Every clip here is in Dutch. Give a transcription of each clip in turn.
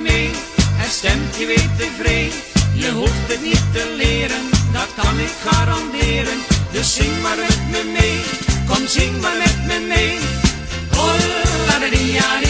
mee. Het stemt je weer tevreden. Je hoeft het niet te leren, dat kan ik garanderen. Dus zing maar met me mee, kom zing maar met me mee. Dia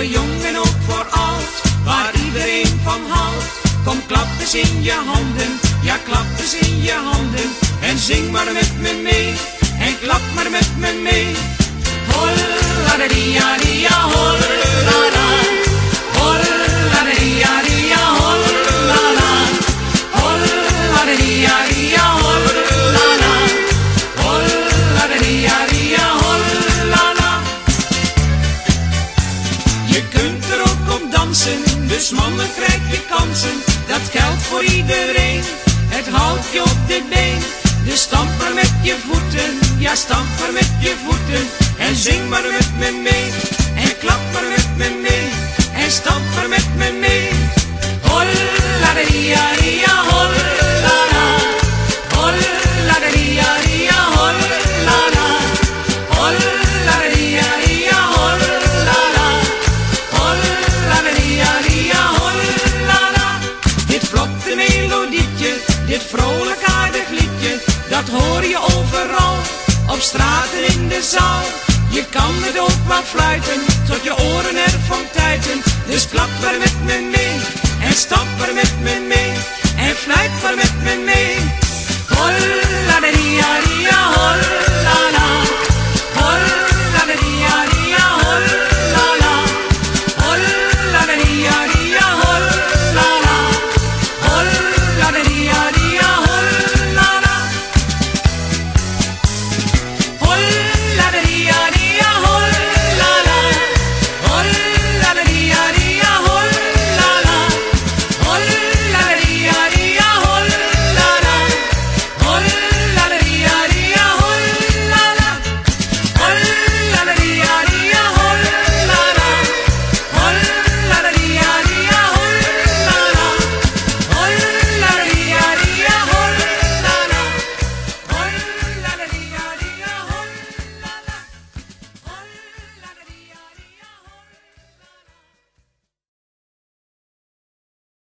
voor jong en ook voor oud, waar iedereen van houdt. Kom klap in je handen, ja klap eens in je handen, en zing maar met me mee, en klap maar met me mee. Holla de dia dia holla la, de dia holla la, dia dus mannen krijg je kansen. Dat geldt voor iedereen, het houdt je op de been. Dus stamp met je voeten, ja stamp met je voeten. En zing maar met me mee, dat hoor je overal, op straat en in de zaal. Je kan het ook wel fluiten, tot je oren ervan tuiten. Dus klap maar maar met me mee.